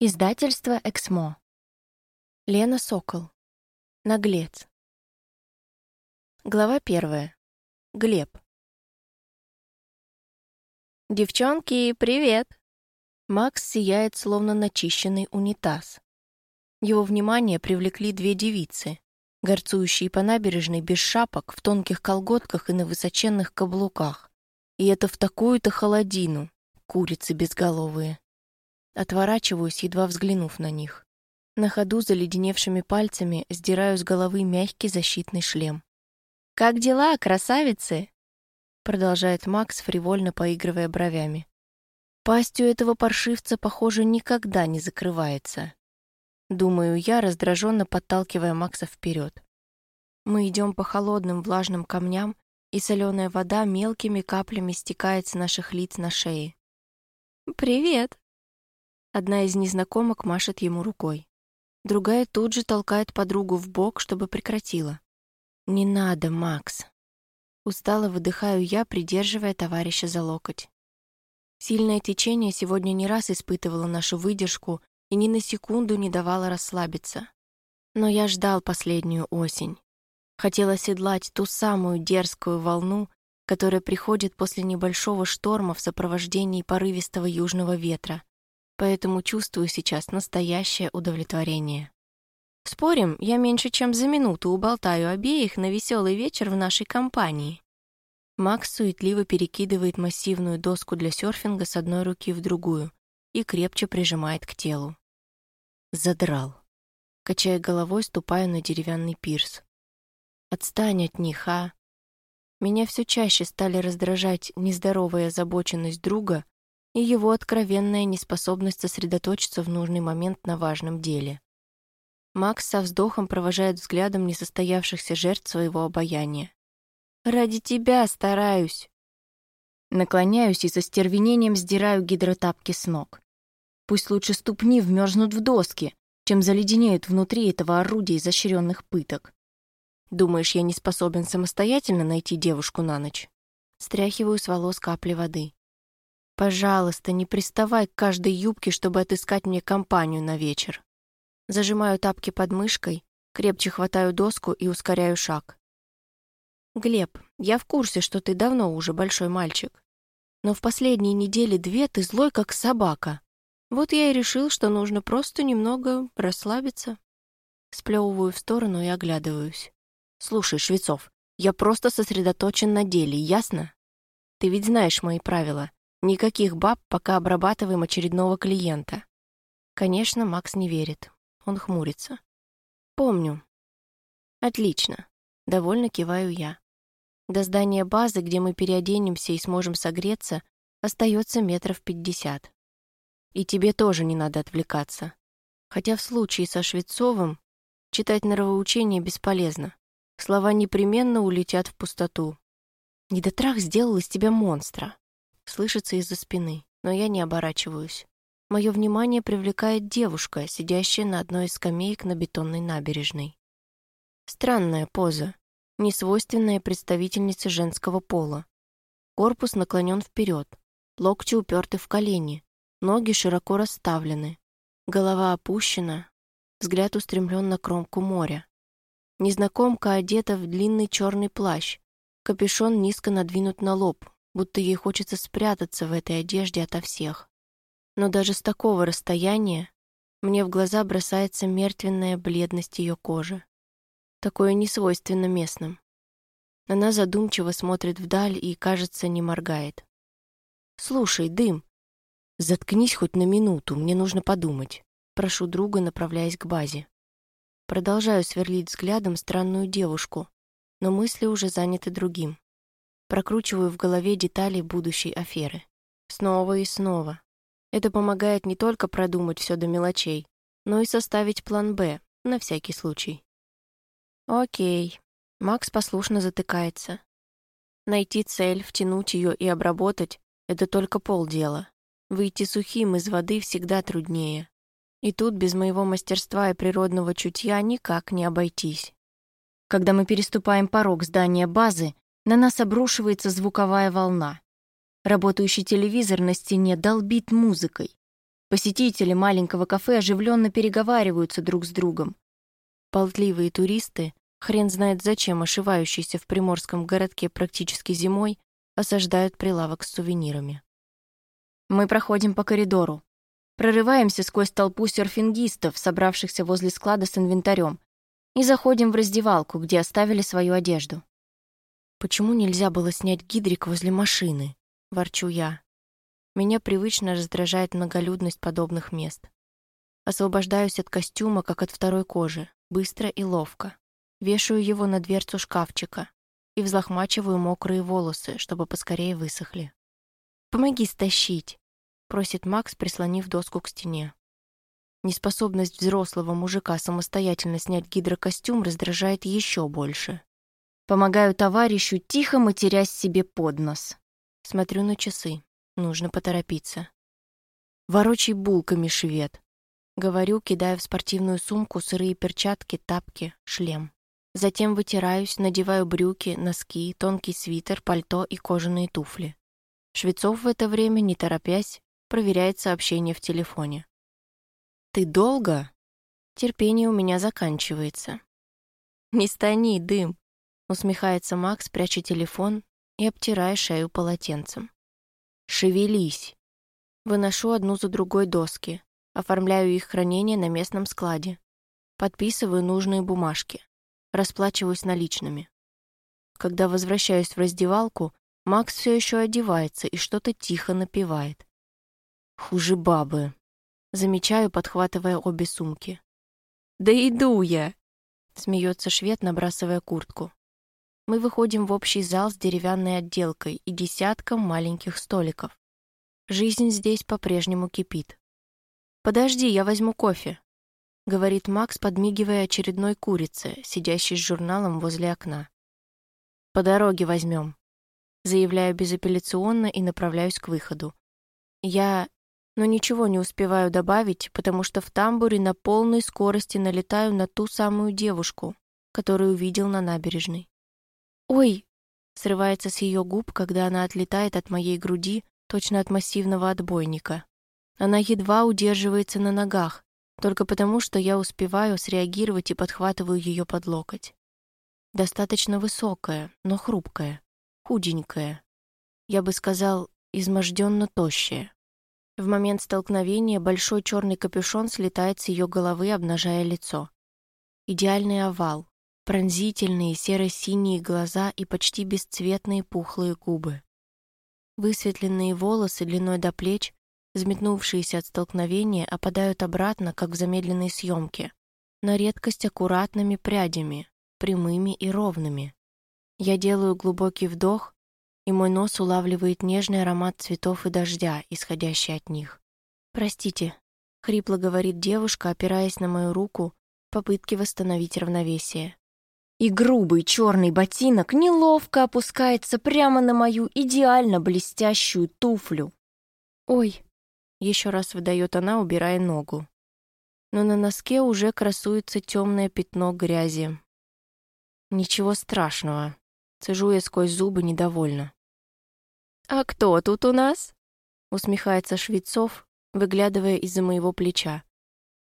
Издательство «Эксмо». Лена Сокол. Наглец. Глава первая. Глеб. «Девчонки, привет!» Макс сияет, словно начищенный унитаз. Его внимание привлекли две девицы, горцующие по набережной без шапок, в тонких колготках и на высоченных каблуках. И это в такую-то холодину, курицы безголовые. Отворачиваюсь, едва взглянув на них. На ходу заледеневшими пальцами сдираю с головы мягкий защитный шлем. «Как дела, красавицы?» Продолжает Макс, фривольно поигрывая бровями. Пасть у этого паршивца, похоже, никогда не закрывается. Думаю я, раздраженно подталкивая Макса вперед. Мы идем по холодным влажным камням, и соленая вода мелкими каплями стекает с наших лиц на шее. «Привет!» Одна из незнакомок машет ему рукой. Другая тут же толкает подругу в бок, чтобы прекратила. «Не надо, Макс!» Устало выдыхаю я, придерживая товарища за локоть. Сильное течение сегодня не раз испытывало нашу выдержку и ни на секунду не давало расслабиться. Но я ждал последнюю осень. Хотел оседлать ту самую дерзкую волну, которая приходит после небольшого шторма в сопровождении порывистого южного ветра, поэтому чувствую сейчас настоящее удовлетворение. Спорим, я меньше чем за минуту уболтаю обеих на веселый вечер в нашей компании. Макс суетливо перекидывает массивную доску для серфинга с одной руки в другую и крепче прижимает к телу. Задрал. Качая головой, ступаю на деревянный пирс. Отстань от них, а? Меня все чаще стали раздражать нездоровая озабоченность друга и его откровенная неспособность сосредоточиться в нужный момент на важном деле. Макс со вздохом провожает взглядом несостоявшихся жертв своего обаяния. «Ради тебя стараюсь!» Наклоняюсь и со стервенением сдираю гидротапки с ног. Пусть лучше ступни вмерзнут в доски, чем заледенеют внутри этого орудия изощренных пыток. Думаешь, я не способен самостоятельно найти девушку на ночь? Стряхиваю с волос капли воды. Пожалуйста, не приставай к каждой юбке, чтобы отыскать мне компанию на вечер. Зажимаю тапки под мышкой, крепче хватаю доску и ускоряю шаг. Глеб, я в курсе, что ты давно уже большой мальчик. Но в последние недели две ты злой, как собака. Вот я и решил, что нужно просто немного расслабиться. Сплевываю в сторону и оглядываюсь. Слушай, Швецов, я просто сосредоточен на деле, ясно? Ты ведь знаешь мои правила. Никаких баб, пока обрабатываем очередного клиента. Конечно, Макс не верит. Он хмурится. Помню. Отлично. Довольно киваю я. До здания базы, где мы переоденемся и сможем согреться, остается метров пятьдесят. И тебе тоже не надо отвлекаться. Хотя в случае со Швецовым читать норовоучение бесполезно. Слова непременно улетят в пустоту. Недотрах сделал из тебя монстра. Слышится из-за спины, но я не оборачиваюсь. Мое внимание привлекает девушка, сидящая на одной из скамеек на бетонной набережной. Странная поза, несвойственная представительнице женского пола. Корпус наклонен вперед, локти уперты в колени, ноги широко расставлены, голова опущена, взгляд устремлен на кромку моря. Незнакомка одета в длинный черный плащ, капюшон низко надвинут на лоб, будто ей хочется спрятаться в этой одежде ото всех. Но даже с такого расстояния мне в глаза бросается мертвенная бледность ее кожи. Такое не свойственно местным. Она задумчиво смотрит вдаль и, кажется, не моргает. «Слушай, дым, заткнись хоть на минуту, мне нужно подумать», прошу друга, направляясь к базе. Продолжаю сверлить взглядом странную девушку, но мысли уже заняты другим. Прокручиваю в голове детали будущей аферы. Снова и снова. Это помогает не только продумать все до мелочей, но и составить план «Б» на всякий случай. Окей. Макс послушно затыкается. Найти цель, втянуть ее и обработать — это только полдела. Выйти сухим из воды всегда труднее. И тут без моего мастерства и природного чутья никак не обойтись. Когда мы переступаем порог здания базы, на нас обрушивается звуковая волна. Работающий телевизор на стене долбит музыкой. Посетители маленького кафе оживленно переговариваются друг с другом. Болтливые туристы, хрен знает зачем ошивающиеся в приморском городке практически зимой, осаждают прилавок с сувенирами. Мы проходим по коридору. Прорываемся сквозь толпу серфингистов, собравшихся возле склада с инвентарем, и заходим в раздевалку, где оставили свою одежду. «Почему нельзя было снять гидрик возле машины?» — ворчу я. Меня привычно раздражает многолюдность подобных мест. Освобождаюсь от костюма, как от второй кожи, быстро и ловко. Вешаю его на дверцу шкафчика и взлохмачиваю мокрые волосы, чтобы поскорее высохли. «Помоги стащить», — просит Макс, прислонив доску к стене. Неспособность взрослого мужика самостоятельно снять гидрокостюм раздражает еще больше. Помогаю товарищу, тихо матерясь себе под нос. Смотрю на часы. Нужно поторопиться. Ворочай булками, швед. Говорю, кидая в спортивную сумку сырые перчатки, тапки, шлем. Затем вытираюсь, надеваю брюки, носки, тонкий свитер, пальто и кожаные туфли. Швецов в это время, не торопясь, проверяет сообщение в телефоне. «Ты долго?» Терпение у меня заканчивается. «Не стани, дым!» Усмехается Макс, пряча телефон и обтирая шею полотенцем. «Шевелись!» Выношу одну за другой доски, оформляю их хранение на местном складе. Подписываю нужные бумажки. Расплачиваюсь наличными. Когда возвращаюсь в раздевалку, Макс все еще одевается и что-то тихо напевает. Хуже бабы. Замечаю, подхватывая обе сумки. «Да иду я!» Смеется швед, набрасывая куртку. Мы выходим в общий зал с деревянной отделкой и десятком маленьких столиков. Жизнь здесь по-прежнему кипит. «Подожди, я возьму кофе», — говорит Макс, подмигивая очередной курице, сидящей с журналом возле окна. «По дороге возьмем», — заявляю безапелляционно и направляюсь к выходу. Я... но ничего не успеваю добавить, потому что в тамбуре на полной скорости налетаю на ту самую девушку, которую увидел на набережной. «Ой!» — срывается с ее губ, когда она отлетает от моей груди, точно от массивного отбойника. Она едва удерживается на ногах, только потому, что я успеваю среагировать и подхватываю ее под локоть. Достаточно высокая, но хрупкая, худенькая. Я бы сказал, изможденно тощая. В момент столкновения большой черный капюшон слетает с ее головы, обнажая лицо. Идеальный овал, пронзительные серо-синие глаза и почти бесцветные пухлые губы. Высветленные волосы длиной до плеч, взметнувшиеся от столкновения, опадают обратно, как в замедленной съемке, на редкость аккуратными прядями, прямыми и ровными. Я делаю глубокий вдох, и мой нос улавливает нежный аромат цветов и дождя, исходящий от них. «Простите», — хрипло говорит девушка, опираясь на мою руку в попытке восстановить равновесие и грубый черный ботинок неловко опускается прямо на мою идеально блестящую туфлю. «Ой!» — еще раз выдает она, убирая ногу. Но на носке уже красуется темное пятно грязи. «Ничего страшного», — цежу я сквозь зубы недовольно. «А кто тут у нас?» — усмехается Швецов, выглядывая из-за моего плеча.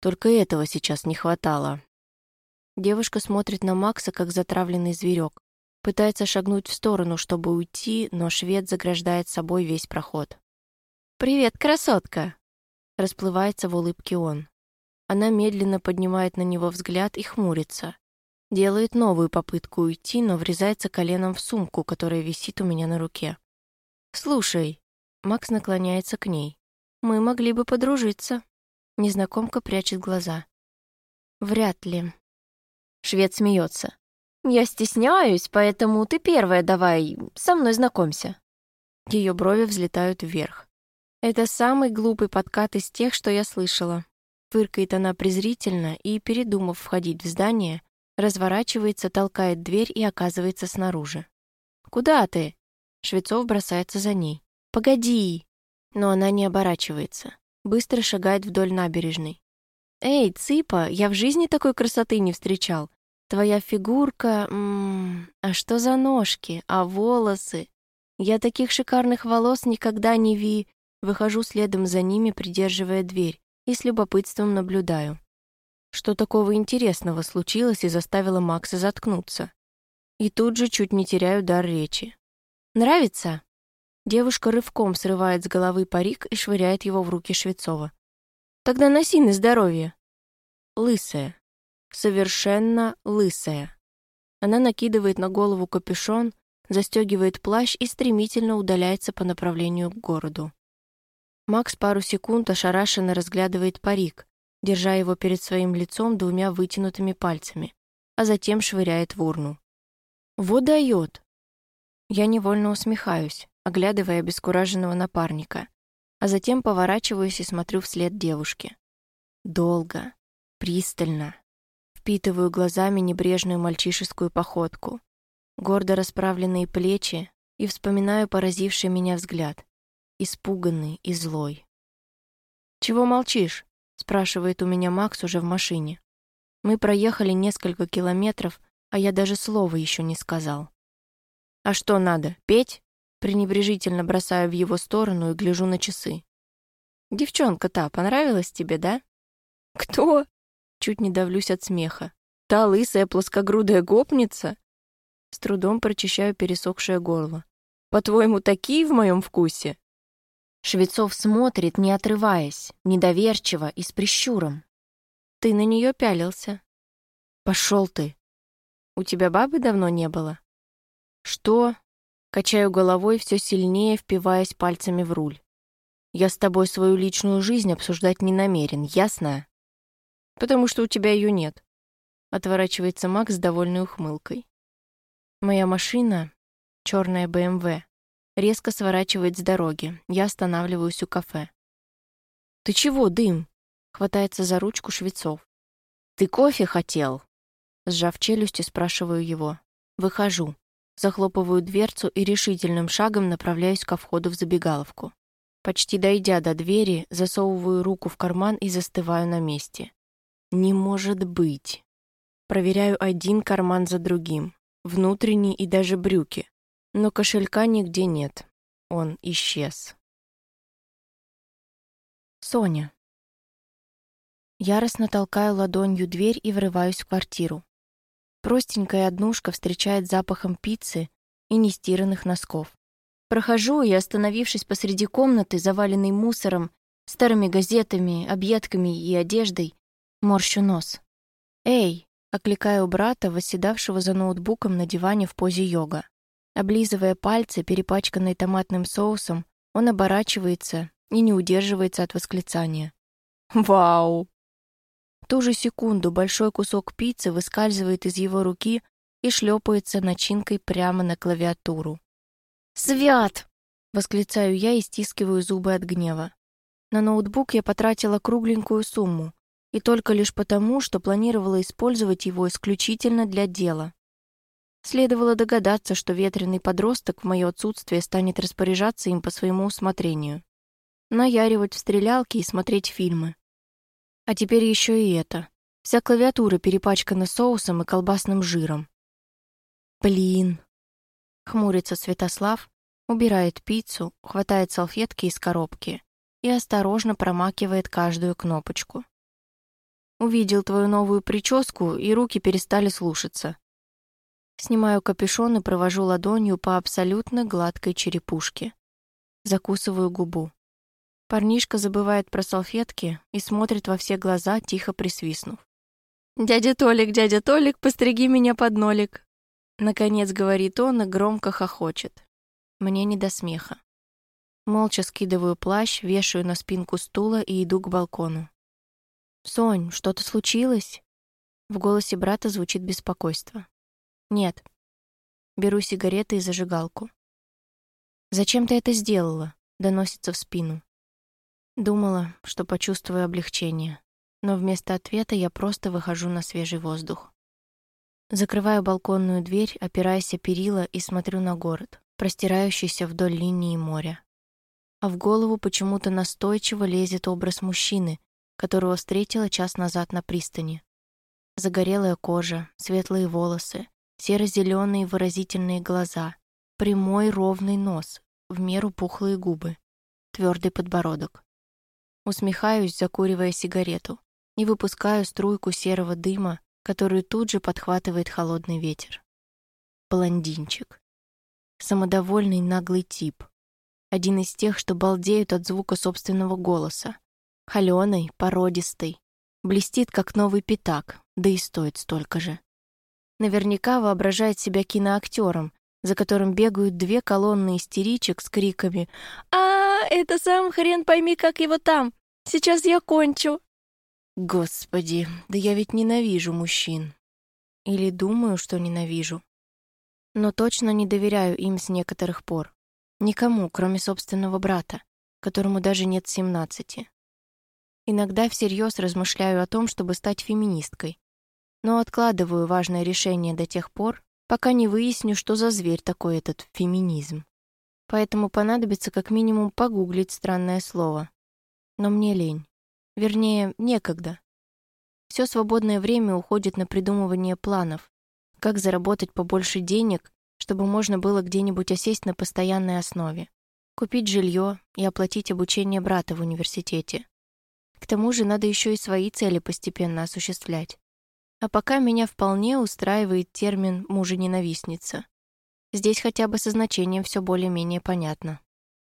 Только этого сейчас не хватало. Девушка смотрит на Макса, как затравленный зверек. Пытается шагнуть в сторону, чтобы уйти, но швед заграждает собой весь проход. «Привет, красотка!» Расплывается в улыбке он. Она медленно поднимает на него взгляд и хмурится. Делает новую попытку уйти, но врезается коленом в сумку, которая висит у меня на руке. «Слушай», — Макс наклоняется к ней, — «мы могли бы подружиться». Незнакомка прячет глаза. «Вряд ли», Швед смеется. «Я стесняюсь, поэтому ты первая давай со мной знакомься». Ее брови взлетают вверх. Это самый глупый подкат из тех, что я слышала. Фыркает она презрительно и, передумав входить в здание, разворачивается, толкает дверь и оказывается снаружи. «Куда ты?» Швецов бросается за ней. «Погоди!» Но она не оборачивается. Быстро шагает вдоль набережной. «Эй, Цыпа, я в жизни такой красоты не встречал. Твоя фигурка... М -м, а что за ножки? А волосы? Я таких шикарных волос никогда не ви...» Выхожу следом за ними, придерживая дверь, и с любопытством наблюдаю. Что такого интересного случилось и заставило Макса заткнуться? И тут же чуть не теряю дар речи. «Нравится?» Девушка рывком срывает с головы парик и швыряет его в руки Швецова. «Тогда носи на здоровье». Лысая. Совершенно лысая. Она накидывает на голову капюшон, застегивает плащ и стремительно удаляется по направлению к городу. Макс пару секунд ошарашенно разглядывает парик, держа его перед своим лицом двумя вытянутыми пальцами, а затем швыряет в урну. «Вот дает!» Я невольно усмехаюсь, оглядывая обескураженного напарника, а затем поворачиваюсь и смотрю вслед девушке. Долго, пристально. Впитываю глазами небрежную мальчишескую походку, гордо расправленные плечи и вспоминаю поразивший меня взгляд, испуганный и злой. «Чего молчишь?» — спрашивает у меня Макс уже в машине. Мы проехали несколько километров, а я даже слова еще не сказал. «А что надо, петь?» Пренебрежительно бросаю в его сторону и гляжу на часы. «Девчонка та, понравилась тебе, да?» «Кто?» Чуть не давлюсь от смеха. «Та лысая плоскогрудая гопница?» С трудом прочищаю пересохшее горло. «По-твоему, такие в моем вкусе?» Швецов смотрит, не отрываясь, недоверчиво и с прищуром. «Ты на нее пялился?» «Пошел ты!» «У тебя бабы давно не было?» «Что?» Качаю головой, все сильнее впиваясь пальцами в руль. «Я с тобой свою личную жизнь обсуждать не намерен, ясно?» «Потому что у тебя ее нет», — отворачивается Макс с довольной ухмылкой. Моя машина, черная БМВ, резко сворачивает с дороги. Я останавливаюсь у кафе. «Ты чего, дым?» — хватается за ручку Швецов. «Ты кофе хотел?» Сжав челюсти, спрашиваю его. Выхожу. Захлопываю дверцу и решительным шагом направляюсь ко входу в забегаловку. Почти дойдя до двери, засовываю руку в карман и застываю на месте. Не может быть. Проверяю один карман за другим, внутренний и даже брюки. Но кошелька нигде нет. Он исчез. Соня. Яростно толкаю ладонью дверь и врываюсь в квартиру. Простенькая однушка встречает запахом пиццы и нестиранных носков. Прохожу и, остановившись посреди комнаты, заваленной мусором, старыми газетами, объедками и одеждой, морщу нос. «Эй!» — окликаю брата, восседавшего за ноутбуком на диване в позе йога. Облизывая пальцы, перепачканные томатным соусом, он оборачивается и не удерживается от восклицания. «Вау!» Ту же секунду большой кусок пиццы выскальзывает из его руки и шлепается начинкой прямо на клавиатуру. «Свят!» — восклицаю я и стискиваю зубы от гнева. На ноутбук я потратила кругленькую сумму, и только лишь потому, что планировала использовать его исключительно для дела. Следовало догадаться, что ветреный подросток в мое отсутствие станет распоряжаться им по своему усмотрению. Наяривать в стрелялки и смотреть фильмы. А теперь еще и это. Вся клавиатура перепачкана соусом и колбасным жиром. Блин. Хмурится Святослав, убирает пиццу, хватает салфетки из коробки и осторожно промакивает каждую кнопочку. Увидел твою новую прическу, и руки перестали слушаться. Снимаю капюшон и провожу ладонью по абсолютно гладкой черепушке. Закусываю губу. Парнишка забывает про салфетки и смотрит во все глаза, тихо присвистнув. «Дядя Толик, дядя Толик, постриги меня под нолик!» Наконец говорит он и громко хохочет. Мне не до смеха. Молча скидываю плащ, вешаю на спинку стула и иду к балкону. «Сонь, что-то случилось?» В голосе брата звучит беспокойство. «Нет». Беру сигареты и зажигалку. «Зачем ты это сделала?» — доносится в спину. Думала, что почувствую облегчение, но вместо ответа я просто выхожу на свежий воздух. Закрываю балконную дверь, опираясь о перила и смотрю на город, простирающийся вдоль линии моря. А в голову почему-то настойчиво лезет образ мужчины, которого встретила час назад на пристани. Загорелая кожа, светлые волосы, серо зеленые выразительные глаза, прямой ровный нос, в меру пухлые губы, твердый подбородок. Усмехаюсь, закуривая сигарету, и выпускаю струйку серого дыма, которую тут же подхватывает холодный ветер. Блондинчик. Самодовольный наглый тип. Один из тех, что балдеют от звука собственного голоса. Холёный, породистый. Блестит, как новый пятак, да и стоит столько же. Наверняка воображает себя киноактером, за которым бегают две колонны истеричек с криками «А, это сам хрен пойми, как его там! Сейчас я кончу!» Господи, да я ведь ненавижу мужчин. Или думаю, что ненавижу. Но точно не доверяю им с некоторых пор. Никому, кроме собственного брата, которому даже нет семнадцати. Иногда всерьез размышляю о том, чтобы стать феминисткой. Но откладываю важное решение до тех пор, пока не выясню, что за зверь такой этот феминизм. Поэтому понадобится как минимум погуглить странное слово. Но мне лень. Вернее, некогда. Все свободное время уходит на придумывание планов, как заработать побольше денег, чтобы можно было где-нибудь осесть на постоянной основе, купить жилье и оплатить обучение брата в университете. К тому же надо еще и свои цели постепенно осуществлять. А пока меня вполне устраивает термин «мужа-ненавистница». Здесь хотя бы со значением все более-менее понятно.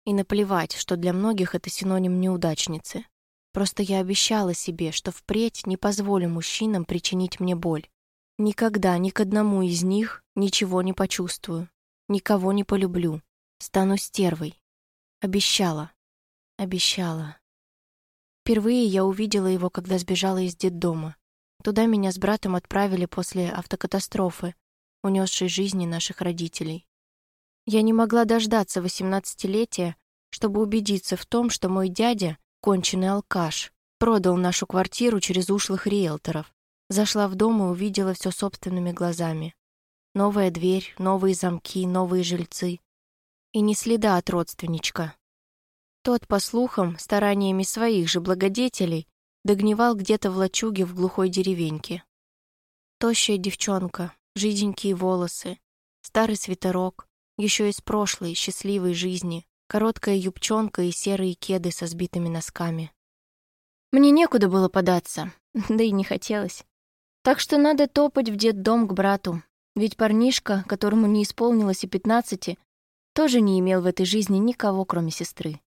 И наплевать, что для многих это синоним неудачницы. Просто я обещала себе, что впредь не позволю мужчинам причинить мне боль. Никогда ни к одному из них ничего не почувствую. Никого не полюблю. Стану стервой. Обещала. Обещала. Впервые я увидела его, когда сбежала из детдома. Туда меня с братом отправили после автокатастрофы, унесшей жизни наших родителей. Я не могла дождаться восемнадцатилетия, чтобы убедиться в том, что мой дядя конченый алкаш. Продал нашу квартиру через ушлых риэлторов. Зашла в дом и увидела все собственными глазами. Новая дверь, новые замки, новые жильцы. И ни следа от родственничка. Тот, по слухам, стараниями своих же благодетелей, догнивал где-то в лачуге в глухой деревеньке. Тощая девчонка, жиденькие волосы, старый свитерок, еще из прошлой счастливой жизни, короткая юбчонка и серые кеды со сбитыми носками. Мне некуда было податься, да и не хотелось. Так что надо топать в детдом к брату, ведь парнишка, которому не исполнилось и пятнадцати, тоже не имел в этой жизни никого, кроме сестры.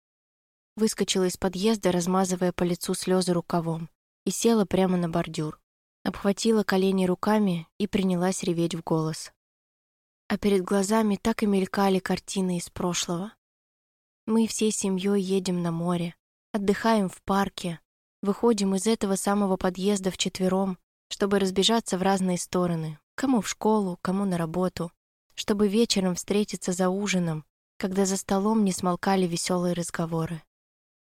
Выскочила из подъезда, размазывая по лицу слезы рукавом, и села прямо на бордюр. Обхватила колени руками и принялась реветь в голос. А перед глазами так и мелькали картины из прошлого. Мы всей семьей едем на море, отдыхаем в парке, выходим из этого самого подъезда вчетвером, чтобы разбежаться в разные стороны, кому в школу, кому на работу, чтобы вечером встретиться за ужином, когда за столом не смолкали веселые разговоры.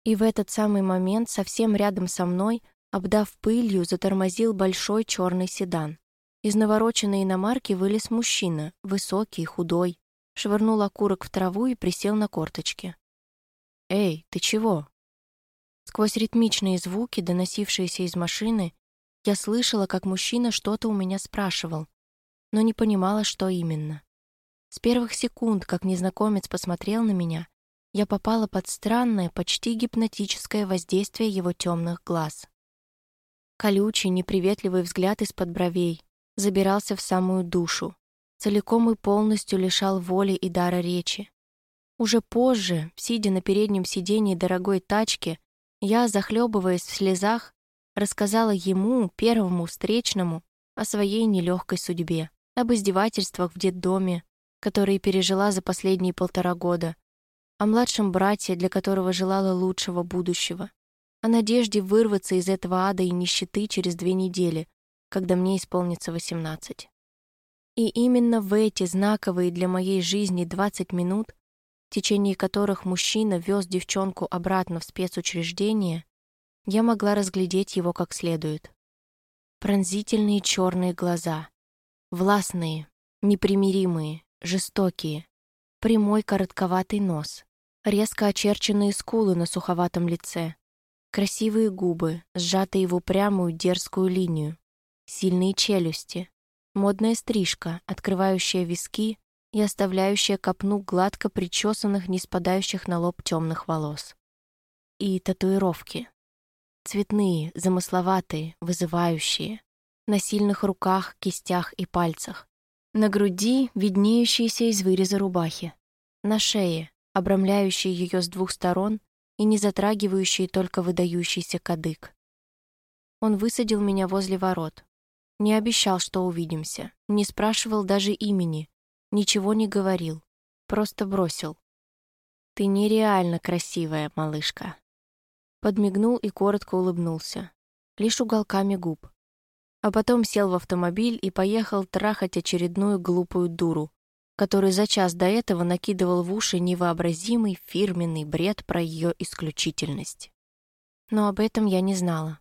И в этот самый момент совсем рядом со мной, обдав пылью, затормозил большой черный седан. Из навороченной иномарки вылез мужчина, высокий, худой, швырнул окурок в траву и присел на корточки. «Эй, ты чего?» Сквозь ритмичные звуки, доносившиеся из машины, я слышала, как мужчина что-то у меня спрашивал, но не понимала, что именно. С первых секунд, как незнакомец посмотрел на меня, я попала под странное, почти гипнотическое воздействие его темных глаз. Колючий, неприветливый взгляд из-под бровей забирался в самую душу, целиком и полностью лишал воли и дара речи. Уже позже, сидя на переднем сидении дорогой тачки, я, захлебываясь в слезах, рассказала ему, первому встречному, о своей нелегкой судьбе, об издевательствах в детдоме, которые пережила за последние полтора года, о младшем брате, для которого желала лучшего будущего, о надежде вырваться из этого ада и нищеты через две недели, когда мне исполнится восемнадцать. И именно в эти знаковые для моей жизни двадцать минут в течение которых мужчина вез девчонку обратно в спецучреждение, я могла разглядеть его как следует. Пронзительные черные глаза, властные, непримиримые, жестокие, прямой коротковатый нос, резко очерченные скулы на суховатом лице, красивые губы, сжатые в упрямую дерзкую линию, сильные челюсти, модная стрижка, открывающая виски и оставляющая копну гладко причесанных, не спадающих на лоб темных волос. И татуировки. Цветные, замысловатые, вызывающие. На сильных руках, кистях и пальцах. На груди, виднеющиеся из выреза рубахи. На шее, обрамляющие ее с двух сторон и не затрагивающие только выдающийся кадык. Он высадил меня возле ворот. Не обещал, что увидимся, не спрашивал даже имени, ничего не говорил, просто бросил. «Ты нереально красивая, малышка». Подмигнул и коротко улыбнулся, лишь уголками губ. А потом сел в автомобиль и поехал трахать очередную глупую дуру, который за час до этого накидывал в уши невообразимый фирменный бред про ее исключительность. Но об этом я не знала.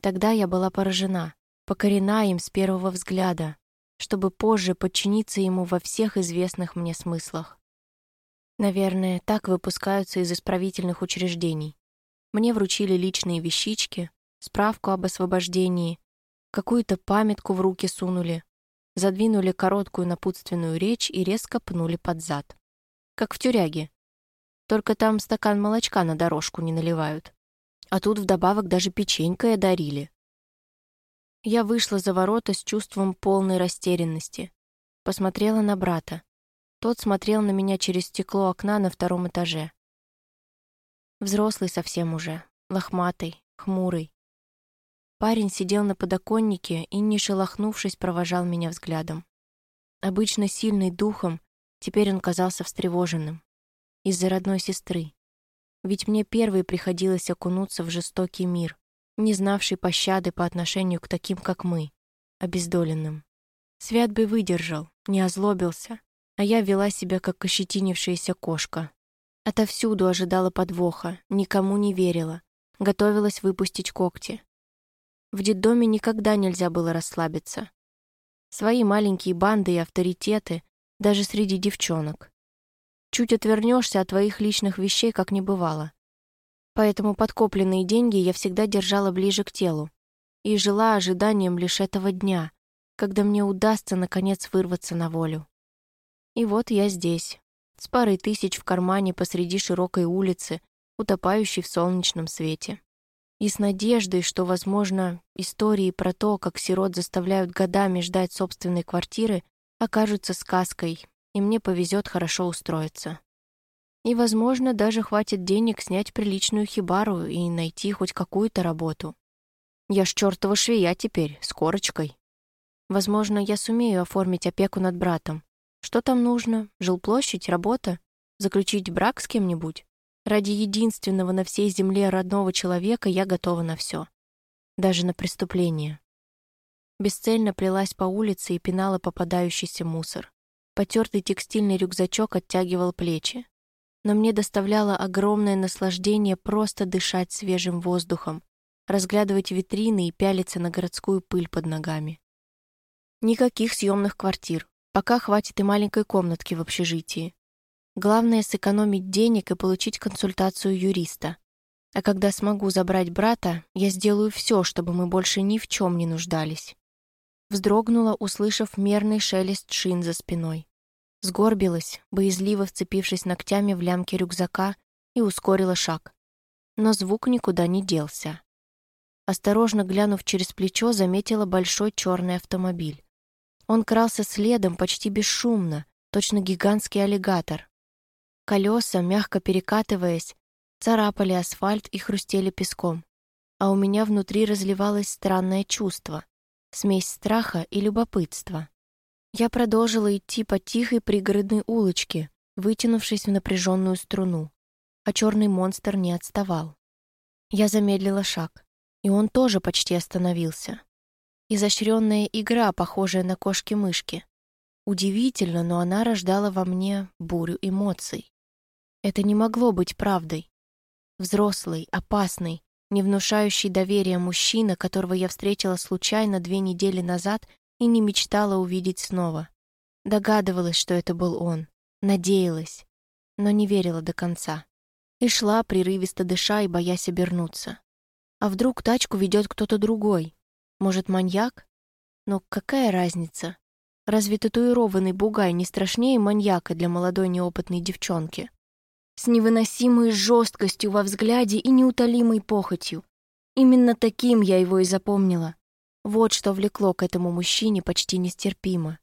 Тогда я была поражена, покорена им с первого взгляда, чтобы позже подчиниться ему во всех известных мне смыслах. Наверное, так выпускаются из исправительных учреждений. Мне вручили личные вещички, справку об освобождении, какую-то памятку в руки сунули, задвинули короткую напутственную речь и резко пнули под зад. Как в тюряге. Только там стакан молочка на дорожку не наливают. А тут вдобавок даже печенькой одарили. Я вышла за ворота с чувством полной растерянности. Посмотрела на брата. Тот смотрел на меня через стекло окна на втором этаже. Взрослый совсем уже, лохматый, хмурый. Парень сидел на подоконнике и, не шелохнувшись, провожал меня взглядом. Обычно сильный духом, теперь он казался встревоженным. Из-за родной сестры. Ведь мне первой приходилось окунуться в жестокий мир, не знавший пощады по отношению к таким, как мы, обездоленным. Свят бы выдержал, не озлобился, а я вела себя, как ощетинившаяся кошка, Отовсюду ожидала подвоха, никому не верила, готовилась выпустить когти. В детдоме никогда нельзя было расслабиться. Свои маленькие банды и авторитеты даже среди девчонок. Чуть отвернешься от твоих личных вещей, как не бывало. Поэтому подкопленные деньги я всегда держала ближе к телу и жила ожиданием лишь этого дня, когда мне удастся наконец вырваться на волю. И вот я здесь, с парой тысяч в кармане посреди широкой улицы, утопающей в солнечном свете. И с надеждой, что, возможно, истории про то, как сирот заставляют годами ждать собственной квартиры, окажутся сказкой, и мне повезет хорошо устроиться. И, возможно, даже хватит денег снять приличную хибару и найти хоть какую-то работу. Я ж чертова швея теперь, с корочкой. Возможно, я сумею оформить опеку над братом, что там нужно? Жилплощадь, работа? Заключить брак с кем-нибудь? Ради единственного на всей земле родного человека я готова на все. Даже на преступление. Бесцельно плелась по улице и пинала попадающийся мусор. Потертый текстильный рюкзачок оттягивал плечи. Но мне доставляло огромное наслаждение просто дышать свежим воздухом, разглядывать витрины и пялиться на городскую пыль под ногами. Никаких съемных квартир, Пока хватит и маленькой комнатки в общежитии. Главное — сэкономить денег и получить консультацию юриста. А когда смогу забрать брата, я сделаю все, чтобы мы больше ни в чем не нуждались. Вздрогнула, услышав мерный шелест шин за спиной. Сгорбилась, боязливо вцепившись ногтями в лямки рюкзака, и ускорила шаг. Но звук никуда не делся. Осторожно глянув через плечо, заметила большой черный автомобиль. Он крался следом почти бесшумно, точно гигантский аллигатор. Колеса, мягко перекатываясь, царапали асфальт и хрустели песком. А у меня внутри разливалось странное чувство, смесь страха и любопытства. Я продолжила идти по тихой пригородной улочке, вытянувшись в напряженную струну, а черный монстр не отставал. Я замедлила шаг, и он тоже почти остановился. Изощренная игра, похожая на кошки-мышки. Удивительно, но она рождала во мне бурю эмоций. Это не могло быть правдой. Взрослый, опасный, не внушающий доверия мужчина, которого я встретила случайно две недели назад и не мечтала увидеть снова. Догадывалась, что это был он, надеялась, но не верила до конца. И шла, прерывисто дыша и боясь обернуться. А вдруг тачку ведет кто-то другой, может, маньяк? Но какая разница? Разве татуированный бугай не страшнее маньяка для молодой неопытной девчонки? С невыносимой жесткостью во взгляде и неутолимой похотью. Именно таким я его и запомнила. Вот что влекло к этому мужчине почти нестерпимо.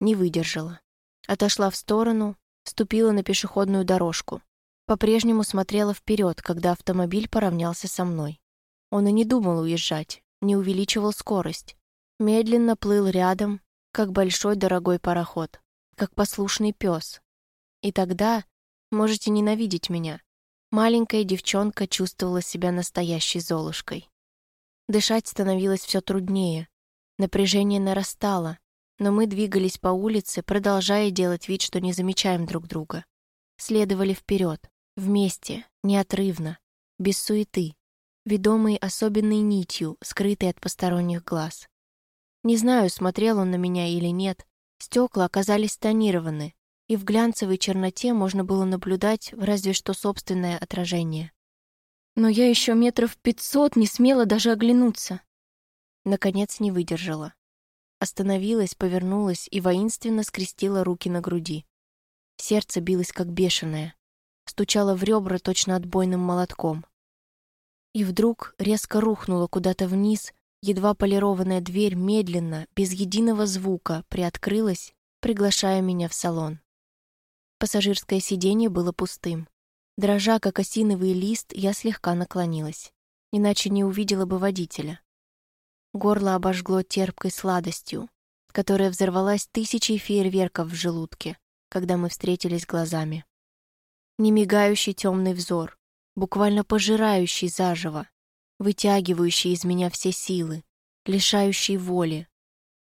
Не выдержала. Отошла в сторону, ступила на пешеходную дорожку. По-прежнему смотрела вперед, когда автомобиль поравнялся со мной. Он и не думал уезжать, не увеличивал скорость. Медленно плыл рядом, как большой дорогой пароход, как послушный пес. И тогда можете ненавидеть меня. Маленькая девчонка чувствовала себя настоящей золушкой. Дышать становилось все труднее. Напряжение нарастало, но мы двигались по улице, продолжая делать вид, что не замечаем друг друга. Следовали вперед, вместе, неотрывно, без суеты, ведомые особенной нитью, скрытой от посторонних глаз. Не знаю, смотрел он на меня или нет, стекла оказались тонированы, и в глянцевой черноте можно было наблюдать разве что собственное отражение. Но я еще метров пятьсот не смела даже оглянуться. Наконец не выдержала. Остановилась, повернулась и воинственно скрестила руки на груди. Сердце билось как бешеное, стучало в ребра точно отбойным молотком. И вдруг резко рухнула куда-то вниз, едва полированная дверь медленно, без единого звука, приоткрылась, приглашая меня в салон. Пассажирское сиденье было пустым. Дрожа, как осиновый лист, я слегка наклонилась. Иначе не увидела бы водителя. Горло обожгло терпкой сладостью, которая взорвалась тысячей фейерверков в желудке, когда мы встретились глазами. Немигающий темный взор, буквально пожирающий заживо, вытягивающий из меня все силы, лишающий воли.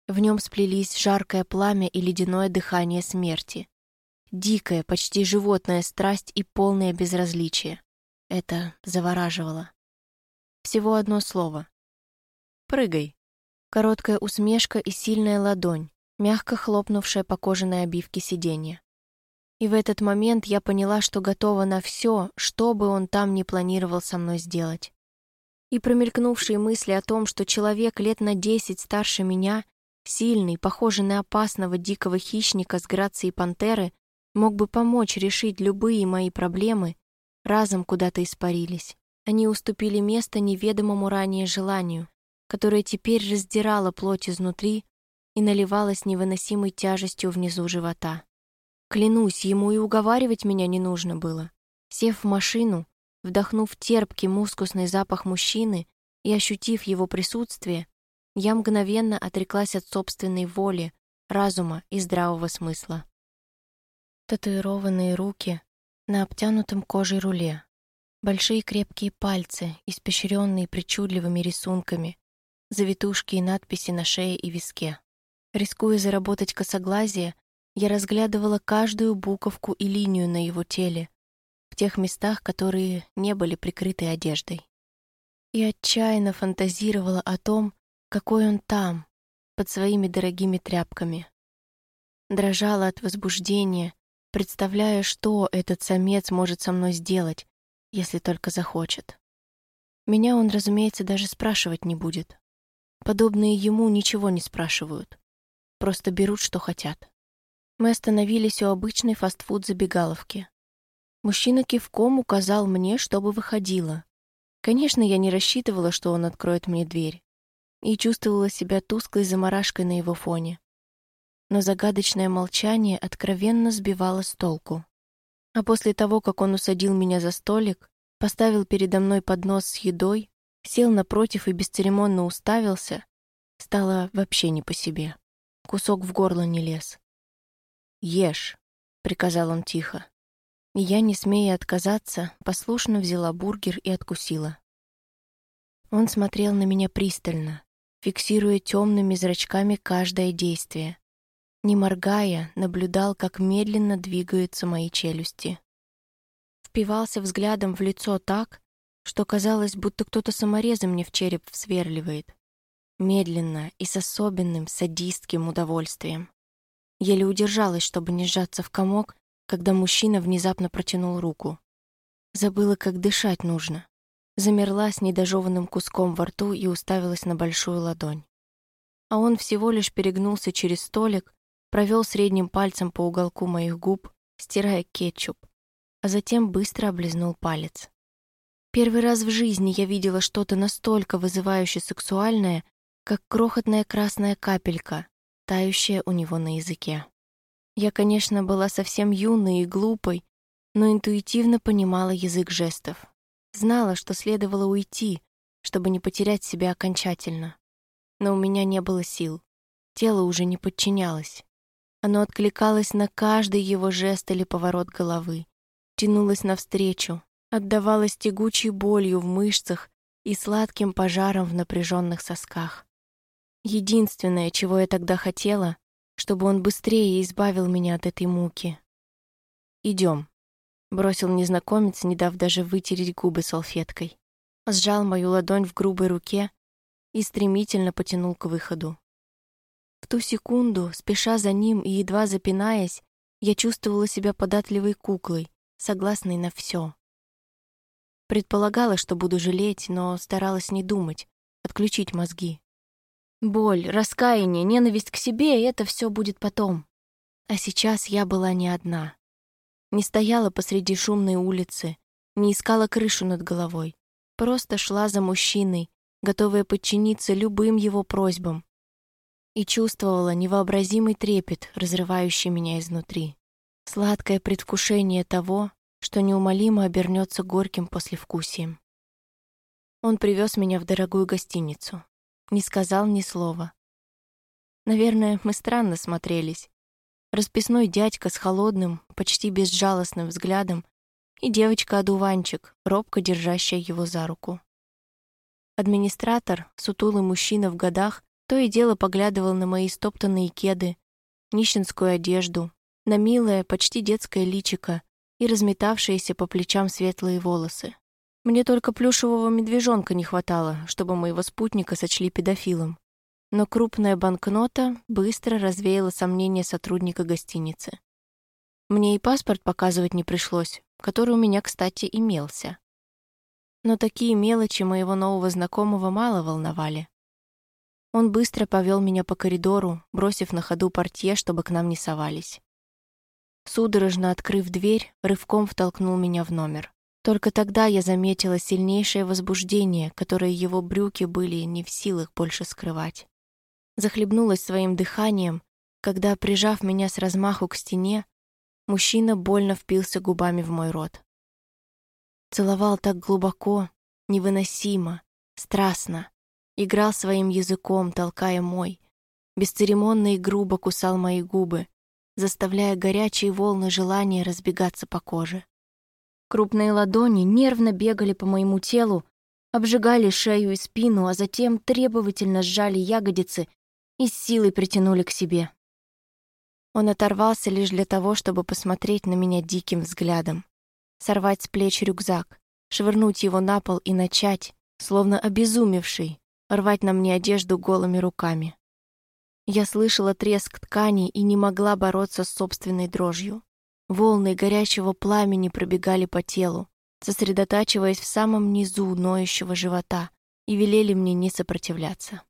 В нем сплелись жаркое пламя и ледяное дыхание смерти. Дикая, почти животная страсть и полное безразличие. Это завораживало. Всего одно слово. «Прыгай». Короткая усмешка и сильная ладонь, мягко хлопнувшая по кожаной обивке сиденья. И в этот момент я поняла, что готова на все, что бы он там ни планировал со мной сделать. И промелькнувшие мысли о том, что человек лет на десять старше меня, сильный, похожий на опасного дикого хищника с грацией пантеры, мог бы помочь решить любые мои проблемы, разом куда-то испарились. Они уступили место неведомому ранее желанию, которое теперь раздирало плоть изнутри и наливалось невыносимой тяжестью внизу живота. Клянусь, ему и уговаривать меня не нужно было. Сев в машину, вдохнув терпкий мускусный запах мужчины и ощутив его присутствие, я мгновенно отреклась от собственной воли, разума и здравого смысла. Татуированные руки на обтянутом кожей руле. Большие крепкие пальцы, испещренные причудливыми рисунками, завитушки и надписи на шее и виске. Рискуя заработать косоглазие, я разглядывала каждую буковку и линию на его теле, в тех местах, которые не были прикрыты одеждой. И отчаянно фантазировала о том, какой он там, под своими дорогими тряпками. Дрожала от возбуждения, представляя, что этот самец может со мной сделать, если только захочет. Меня он, разумеется, даже спрашивать не будет. Подобные ему ничего не спрашивают. Просто берут, что хотят. Мы остановились у обычной фастфуд-забегаловки. Мужчина кивком указал мне, чтобы выходила. Конечно, я не рассчитывала, что он откроет мне дверь. И чувствовала себя тусклой заморашкой на его фоне но загадочное молчание откровенно сбивало с толку. А после того, как он усадил меня за столик, поставил передо мной поднос с едой, сел напротив и бесцеремонно уставился, стало вообще не по себе. Кусок в горло не лез. «Ешь», — приказал он тихо. И я, не смея отказаться, послушно взяла бургер и откусила. Он смотрел на меня пристально, фиксируя темными зрачками каждое действие, не моргая, наблюдал, как медленно двигаются мои челюсти. Впивался взглядом в лицо так, что казалось, будто кто-то саморезом мне в череп всверливает. Медленно и с особенным садистским удовольствием. Еле удержалась, чтобы не сжаться в комок, когда мужчина внезапно протянул руку. Забыла, как дышать нужно. Замерла с недожеванным куском во рту и уставилась на большую ладонь. А он всего лишь перегнулся через столик, провел средним пальцем по уголку моих губ, стирая кетчуп, а затем быстро облизнул палец. Первый раз в жизни я видела что-то настолько вызывающе сексуальное, как крохотная красная капелька, тающая у него на языке. Я, конечно, была совсем юной и глупой, но интуитивно понимала язык жестов. Знала, что следовало уйти, чтобы не потерять себя окончательно. Но у меня не было сил. Тело уже не подчинялось. Оно откликалось на каждый его жест или поворот головы, тянулось навстречу, отдавалось тягучей болью в мышцах и сладким пожаром в напряженных сосках. Единственное, чего я тогда хотела, чтобы он быстрее избавил меня от этой муки. Идем, бросил незнакомец, не дав даже вытереть губы салфеткой. Сжал мою ладонь в грубой руке и стремительно потянул к выходу. В ту секунду, спеша за ним и едва запинаясь, я чувствовала себя податливой куклой, согласной на все. Предполагала, что буду жалеть, но старалась не думать, отключить мозги. Боль, раскаяние, ненависть к себе — это все будет потом. А сейчас я была не одна. Не стояла посреди шумной улицы, не искала крышу над головой. Просто шла за мужчиной, готовая подчиниться любым его просьбам. И чувствовала невообразимый трепет, разрывающий меня изнутри. Сладкое предвкушение того, что неумолимо обернется горьким послевкусием. Он привез меня в дорогую гостиницу не сказал ни слова. Наверное, мы странно смотрелись. Расписной дядька с холодным, почти безжалостным взглядом и девочка-одуванчик, робко держащая его за руку. Администратор, сутулый мужчина в годах, то и дело поглядывал на мои стоптанные кеды, нищенскую одежду, на милое, почти детское личико и разметавшиеся по плечам светлые волосы. Мне только плюшевого медвежонка не хватало, чтобы моего спутника сочли педофилом. Но крупная банкнота быстро развеяла сомнения сотрудника гостиницы. Мне и паспорт показывать не пришлось, который у меня, кстати, имелся. Но такие мелочи моего нового знакомого мало волновали. Он быстро повел меня по коридору, бросив на ходу портье, чтобы к нам не совались. Судорожно открыв дверь, рывком втолкнул меня в номер. Только тогда я заметила сильнейшее возбуждение, которое его брюки были не в силах больше скрывать. Захлебнулась своим дыханием, когда, прижав меня с размаху к стене, мужчина больно впился губами в мой рот. Целовал так глубоко, невыносимо, страстно, играл своим языком, толкая мой, бесцеремонно и грубо кусал мои губы, заставляя горячие волны желания разбегаться по коже. Крупные ладони нервно бегали по моему телу, обжигали шею и спину, а затем требовательно сжали ягодицы и с силой притянули к себе. Он оторвался лишь для того, чтобы посмотреть на меня диким взглядом, сорвать с плеч рюкзак, швырнуть его на пол и начать, словно обезумевший, рвать на мне одежду голыми руками. Я слышала треск ткани и не могла бороться с собственной дрожью. Волны горячего пламени пробегали по телу, сосредотачиваясь в самом низу ноющего живота, и велели мне не сопротивляться.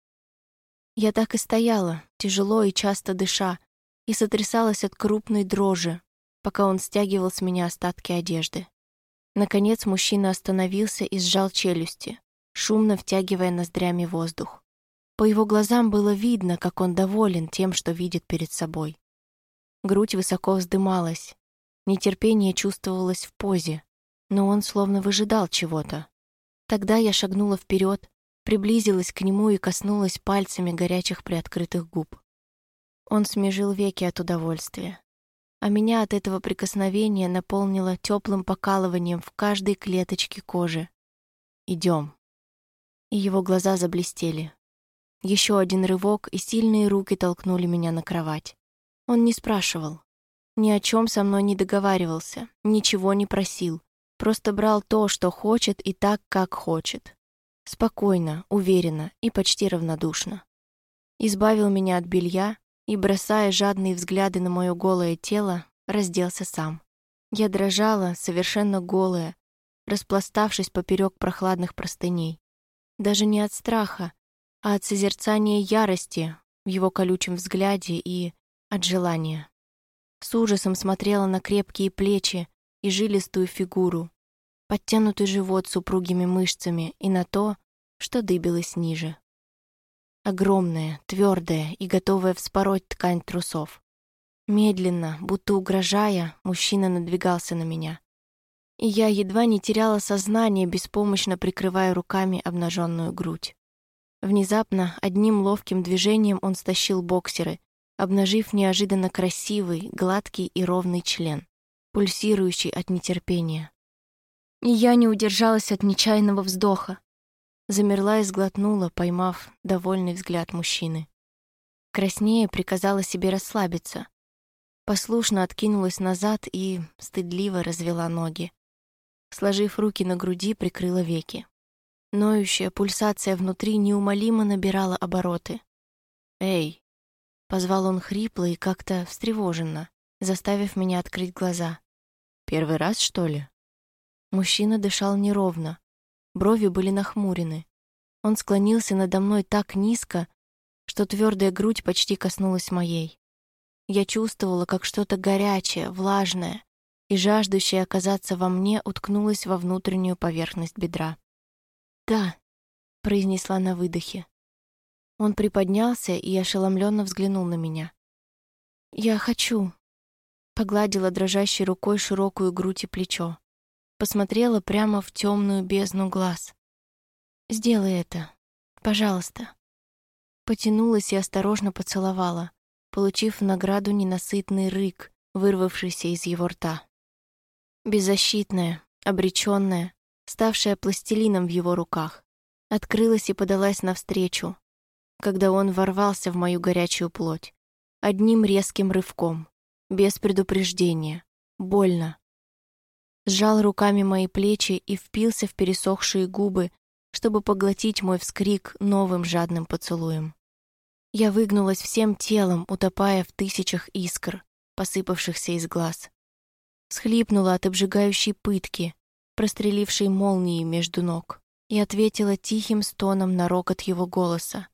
Я так и стояла, тяжело и часто дыша, и сотрясалась от крупной дрожи, пока он стягивал с меня остатки одежды. Наконец мужчина остановился и сжал челюсти, шумно втягивая ноздрями воздух. По его глазам было видно, как он доволен тем, что видит перед собой. Грудь высоко вздымалась, Нетерпение чувствовалось в позе, но он словно выжидал чего-то. Тогда я шагнула вперед, приблизилась к нему и коснулась пальцами горячих приоткрытых губ. Он смежил веки от удовольствия, а меня от этого прикосновения наполнило теплым покалыванием в каждой клеточке кожи. Идем. И его глаза заблестели. Еще один рывок, и сильные руки толкнули меня на кровать. Он не спрашивал, ни о чем со мной не договаривался, ничего не просил. Просто брал то, что хочет, и так, как хочет. Спокойно, уверенно и почти равнодушно. Избавил меня от белья и, бросая жадные взгляды на мое голое тело, разделся сам. Я дрожала, совершенно голая, распластавшись поперек прохладных простыней. Даже не от страха, а от созерцания ярости в его колючем взгляде и от желания. С ужасом смотрела на крепкие плечи и жилистую фигуру, подтянутый живот с упругими мышцами и на то, что дыбилось ниже. Огромная, твердая и готовая вспороть ткань трусов. Медленно, будто угрожая, мужчина надвигался на меня. Я едва не теряла сознание, беспомощно прикрывая руками обнаженную грудь. Внезапно, одним ловким движением он стащил боксеры, обнажив неожиданно красивый, гладкий и ровный член, пульсирующий от нетерпения. И я не удержалась от нечаянного вздоха. Замерла и сглотнула, поймав довольный взгляд мужчины. Краснее приказала себе расслабиться. Послушно откинулась назад и стыдливо развела ноги. Сложив руки на груди, прикрыла веки. Ноющая пульсация внутри неумолимо набирала обороты. «Эй!» — позвал он хрипло и как-то встревоженно, заставив меня открыть глаза. «Первый раз, что ли?» Мужчина дышал неровно, брови были нахмурены. Он склонился надо мной так низко, что твердая грудь почти коснулась моей. Я чувствовала, как что-то горячее, влажное и жаждущее оказаться во мне уткнулось во внутреннюю поверхность бедра. «Да», — произнесла на выдохе. Он приподнялся и ошеломленно взглянул на меня. «Я хочу», — погладила дрожащей рукой широкую грудь и плечо. Посмотрела прямо в темную бездну глаз. «Сделай это, пожалуйста». Потянулась и осторожно поцеловала, получив в награду ненасытный рык, вырвавшийся из его рта. Беззащитная, обреченная, ставшая пластилином в его руках, открылась и подалась навстречу, когда он ворвался в мою горячую плоть. Одним резким рывком, без предупреждения, больно. Сжал руками мои плечи и впился в пересохшие губы, чтобы поглотить мой вскрик новым жадным поцелуем. Я выгнулась всем телом, утопая в тысячах искр, посыпавшихся из глаз. Схлипнула от обжигающей пытки, прострелившей молнией между ног, и ответила тихим стоном на рокот его голоса,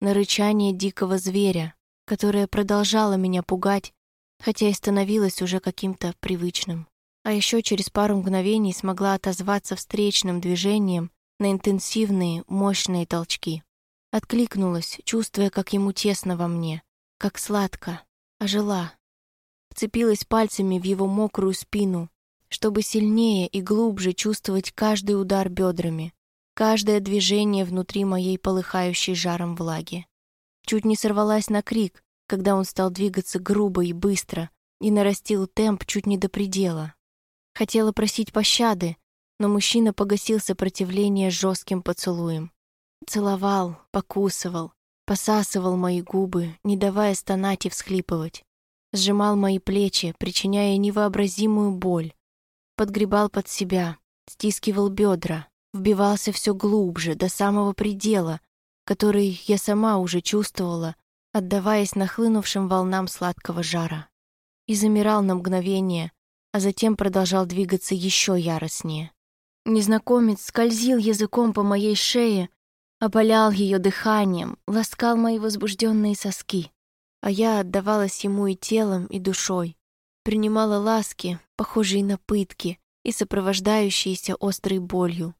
на рычание дикого зверя, которое продолжало меня пугать, хотя и становилось уже каким-то привычным. А еще через пару мгновений смогла отозваться встречным движением на интенсивные, мощные толчки. Откликнулась, чувствуя, как ему тесно во мне, как сладко, ожила. Вцепилась пальцами в его мокрую спину, чтобы сильнее и глубже чувствовать каждый удар бедрами, каждое движение внутри моей полыхающей жаром влаги. Чуть не сорвалась на крик, когда он стал двигаться грубо и быстро и нарастил темп чуть не до предела. Хотела просить пощады, но мужчина погасил сопротивление жестким поцелуем. Целовал, покусывал, посасывал мои губы, не давая стонать и всхлипывать. Сжимал мои плечи, причиняя невообразимую боль, подгребал под себя, стискивал бедра, вбивался все глубже, до самого предела, который я сама уже чувствовала, отдаваясь нахлынувшим волнам сладкого жара. И замирал на мгновение, а затем продолжал двигаться еще яростнее. Незнакомец скользил языком по моей шее, опалял ее дыханием, ласкал мои возбужденные соски, а я отдавалась ему и телом, и душой, принимала ласки, похожие на пытки и сопровождающиеся острой болью.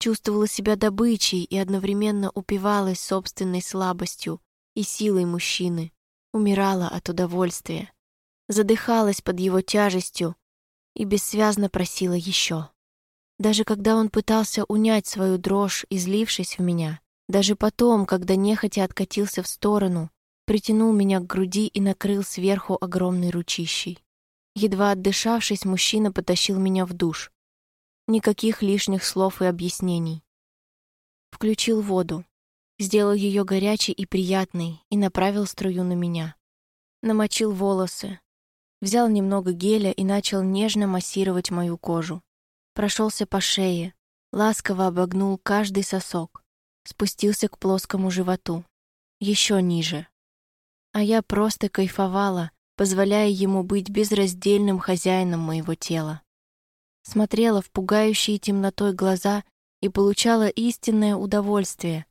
Чувствовала себя добычей и одновременно упивалась собственной слабостью и силой мужчины, умирала от удовольствия, задыхалась под его тяжестью и бессвязно просила еще. Даже когда он пытался унять свою дрожь, излившись в меня, даже потом, когда нехотя откатился в сторону, притянул меня к груди и накрыл сверху огромной ручищей. Едва отдышавшись, мужчина потащил меня в душ. Никаких лишних слов и объяснений. Включил воду, сделал ее горячей и приятной и направил струю на меня. Намочил волосы, взял немного геля и начал нежно массировать мою кожу. Прошелся по шее, ласково обогнул каждый сосок, спустился к плоскому животу, еще ниже. А я просто кайфовала, позволяя ему быть безраздельным хозяином моего тела. Смотрела в пугающие темнотой глаза и получала истинное удовольствие.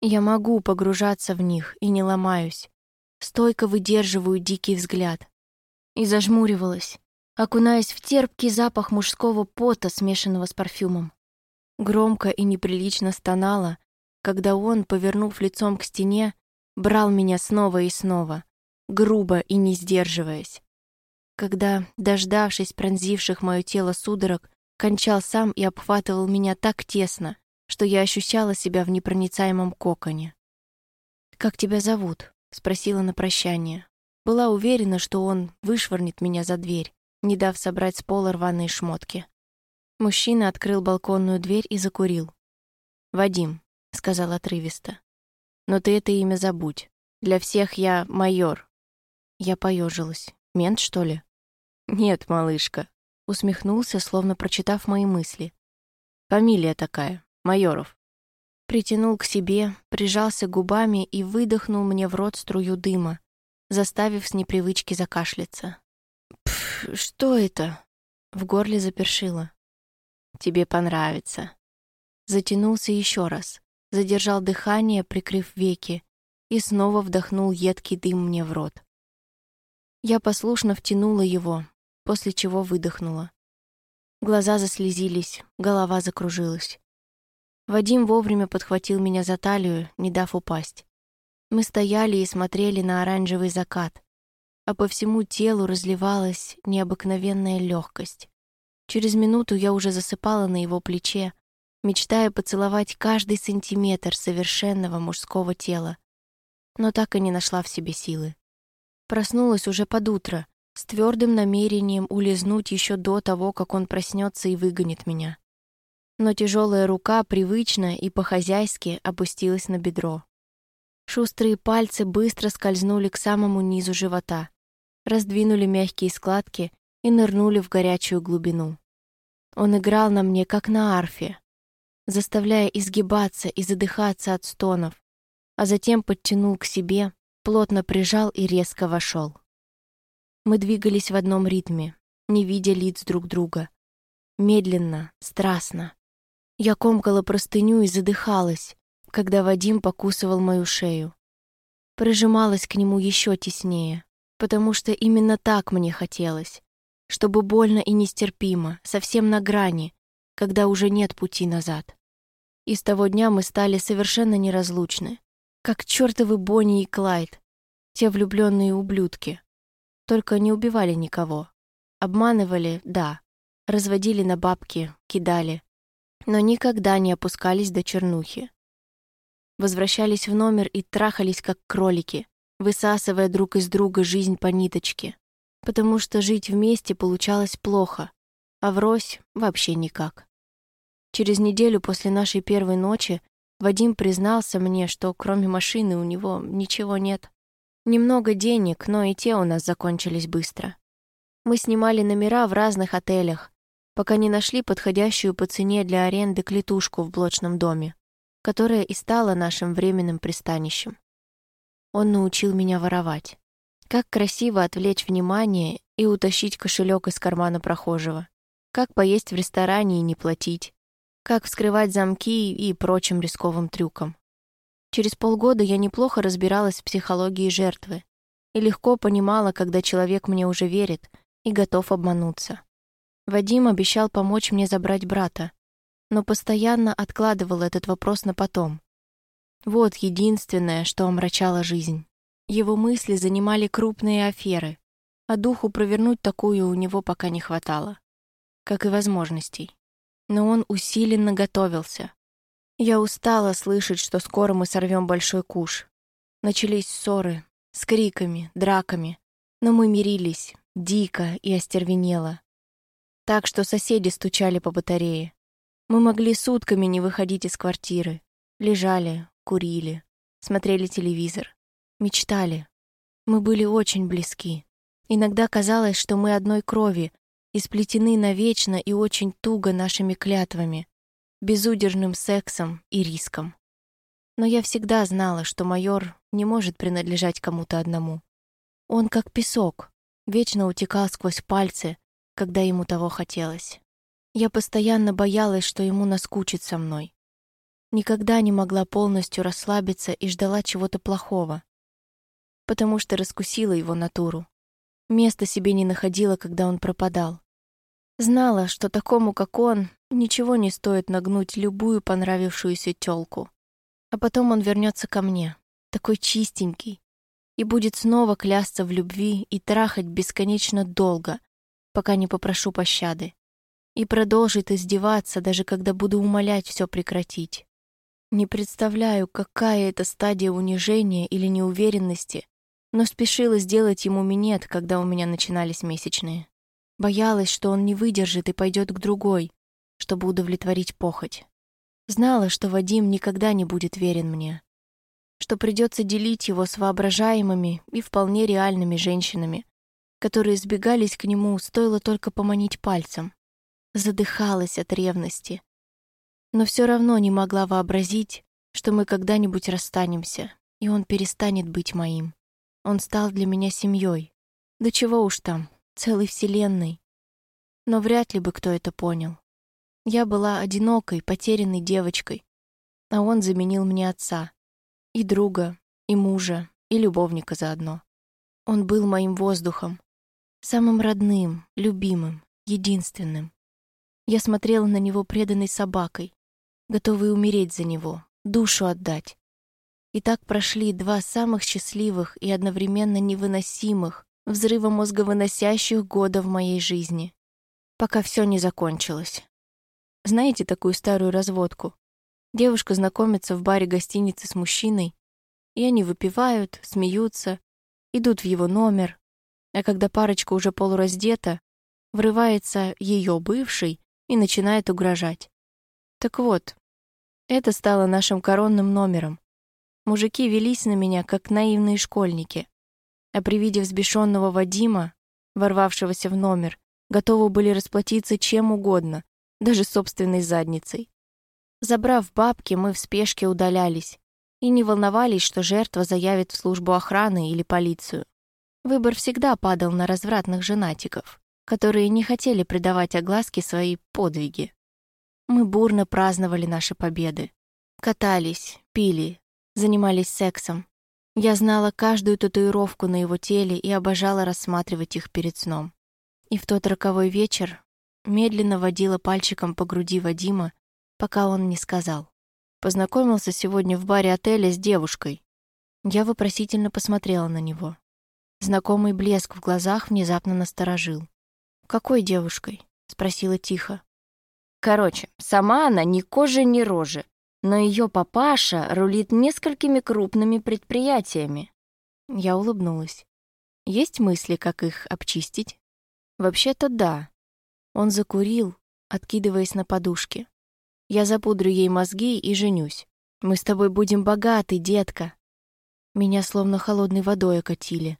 Я могу погружаться в них и не ломаюсь. Стойко выдерживаю дикий взгляд. И зажмуривалась, окунаясь в терпкий запах мужского пота, смешанного с парфюмом. Громко и неприлично стонала, когда он, повернув лицом к стене, брал меня снова и снова, грубо и не сдерживаясь. Когда, дождавшись пронзивших мое тело судорог, кончал сам и обхватывал меня так тесно, что я ощущала себя в непроницаемом коконе. «Как тебя зовут?» — спросила на прощание. Была уверена, что он вышвырнет меня за дверь, не дав собрать с пола рваные шмотки. Мужчина открыл балконную дверь и закурил. «Вадим», — сказал отрывисто. «Но ты это имя забудь. Для всех я майор». Я поежилась. «Мент, что ли?» «Нет, малышка», — усмехнулся, словно прочитав мои мысли. «Фамилия такая, Майоров». Притянул к себе, прижался губами и выдохнул мне в рот струю дыма, заставив с непривычки закашляться. «Пф, что это?» В горле запершило. «Тебе понравится». Затянулся еще раз, задержал дыхание, прикрыв веки, и снова вдохнул едкий дым мне в рот. Я послушно втянула его, после чего выдохнула. Глаза заслезились, голова закружилась. Вадим вовремя подхватил меня за талию, не дав упасть. Мы стояли и смотрели на оранжевый закат, а по всему телу разливалась необыкновенная легкость. Через минуту я уже засыпала на его плече, мечтая поцеловать каждый сантиметр совершенного мужского тела, но так и не нашла в себе силы. Проснулась уже под утро, с твердым намерением улизнуть еще до того, как он проснется и выгонит меня но тяжелая рука привычно и по-хозяйски опустилась на бедро. Шустрые пальцы быстро скользнули к самому низу живота, раздвинули мягкие складки и нырнули в горячую глубину. Он играл на мне, как на арфе, заставляя изгибаться и задыхаться от стонов, а затем подтянул к себе, плотно прижал и резко вошел. Мы двигались в одном ритме, не видя лиц друг друга. Медленно, страстно. Я комкала простыню и задыхалась, когда Вадим покусывал мою шею. Прижималась к нему еще теснее, потому что именно так мне хотелось, чтобы больно и нестерпимо, совсем на грани, когда уже нет пути назад. И с того дня мы стали совершенно неразлучны, как чертовы Бонни и Клайд, те влюбленные ублюдки. Только не убивали никого. Обманывали, да, разводили на бабки, кидали, но никогда не опускались до чернухи. Возвращались в номер и трахались, как кролики, высасывая друг из друга жизнь по ниточке, потому что жить вместе получалось плохо, а врозь вообще никак. Через неделю после нашей первой ночи Вадим признался мне, что кроме машины у него ничего нет. Немного денег, но и те у нас закончились быстро. Мы снимали номера в разных отелях, пока не нашли подходящую по цене для аренды клетушку в блочном доме, которая и стала нашим временным пристанищем. Он научил меня воровать. Как красиво отвлечь внимание и утащить кошелек из кармана прохожего. Как поесть в ресторане и не платить. Как вскрывать замки и прочим рисковым трюкам. Через полгода я неплохо разбиралась в психологии жертвы и легко понимала, когда человек мне уже верит и готов обмануться. Вадим обещал помочь мне забрать брата, но постоянно откладывал этот вопрос на потом. Вот единственное, что омрачало жизнь. Его мысли занимали крупные аферы, а духу провернуть такую у него пока не хватало. Как и возможностей. Но он усиленно готовился. Я устала слышать, что скоро мы сорвем большой куш. Начались ссоры, с криками, драками. Но мы мирились, дико и остервенело так что соседи стучали по батарее. Мы могли сутками не выходить из квартиры. Лежали, курили, смотрели телевизор, мечтали. Мы были очень близки. Иногда казалось, что мы одной крови и сплетены навечно и очень туго нашими клятвами, безудержным сексом и риском. Но я всегда знала, что майор не может принадлежать кому-то одному. Он как песок, вечно утекал сквозь пальцы, когда ему того хотелось. Я постоянно боялась, что ему наскучит со мной. Никогда не могла полностью расслабиться и ждала чего-то плохого, потому что раскусила его натуру. Места себе не находила, когда он пропадал. Знала, что такому, как он, ничего не стоит нагнуть любую понравившуюся тёлку. А потом он вернется ко мне, такой чистенький, и будет снова клясться в любви и трахать бесконечно долго, пока не попрошу пощады. И продолжит издеваться, даже когда буду умолять все прекратить. Не представляю, какая это стадия унижения или неуверенности, но спешила сделать ему минет, когда у меня начинались месячные. Боялась, что он не выдержит и пойдет к другой, чтобы удовлетворить похоть. Знала, что Вадим никогда не будет верен мне, что придется делить его с воображаемыми и вполне реальными женщинами, которые сбегались к нему, стоило только поманить пальцем. Задыхалась от ревности. Но все равно не могла вообразить, что мы когда-нибудь расстанемся, и он перестанет быть моим. Он стал для меня семьей. Да чего уж там, целой вселенной. Но вряд ли бы кто это понял. Я была одинокой, потерянной девочкой, а он заменил мне отца. И друга, и мужа, и любовника заодно. Он был моим воздухом, самым родным, любимым, единственным. Я смотрела на него преданной собакой, готовой умереть за него, душу отдать. И так прошли два самых счастливых и одновременно невыносимых, взрыва мозговыносящих года в моей жизни, пока все не закончилось. Знаете такую старую разводку? Девушка знакомится в баре гостиницы с мужчиной, и они выпивают, смеются, идут в его номер, а когда парочка уже полураздета, врывается ее бывший и начинает угрожать. Так вот, это стало нашим коронным номером. Мужики велись на меня, как наивные школьники. А при виде взбешенного Вадима, ворвавшегося в номер, готовы были расплатиться чем угодно, даже собственной задницей. Забрав бабки, мы в спешке удалялись и не волновались, что жертва заявит в службу охраны или полицию. Выбор всегда падал на развратных женатиков, которые не хотели придавать огласке свои подвиги. Мы бурно праздновали наши победы. Катались, пили, занимались сексом. Я знала каждую татуировку на его теле и обожала рассматривать их перед сном. И в тот роковой вечер медленно водила пальчиком по груди Вадима, пока он не сказал. Познакомился сегодня в баре отеля с девушкой. Я вопросительно посмотрела на него. Знакомый блеск в глазах внезапно насторожил. «Какой девушкой?» — спросила тихо. «Короче, сама она ни кожи, ни рожи но ее папаша рулит несколькими крупными предприятиями. Я улыбнулась. Есть мысли, как их обчистить? Вообще-то да. Он закурил, откидываясь на подушке. Я запудрю ей мозги и женюсь. Мы с тобой будем богаты, детка. Меня словно холодной водой окатили.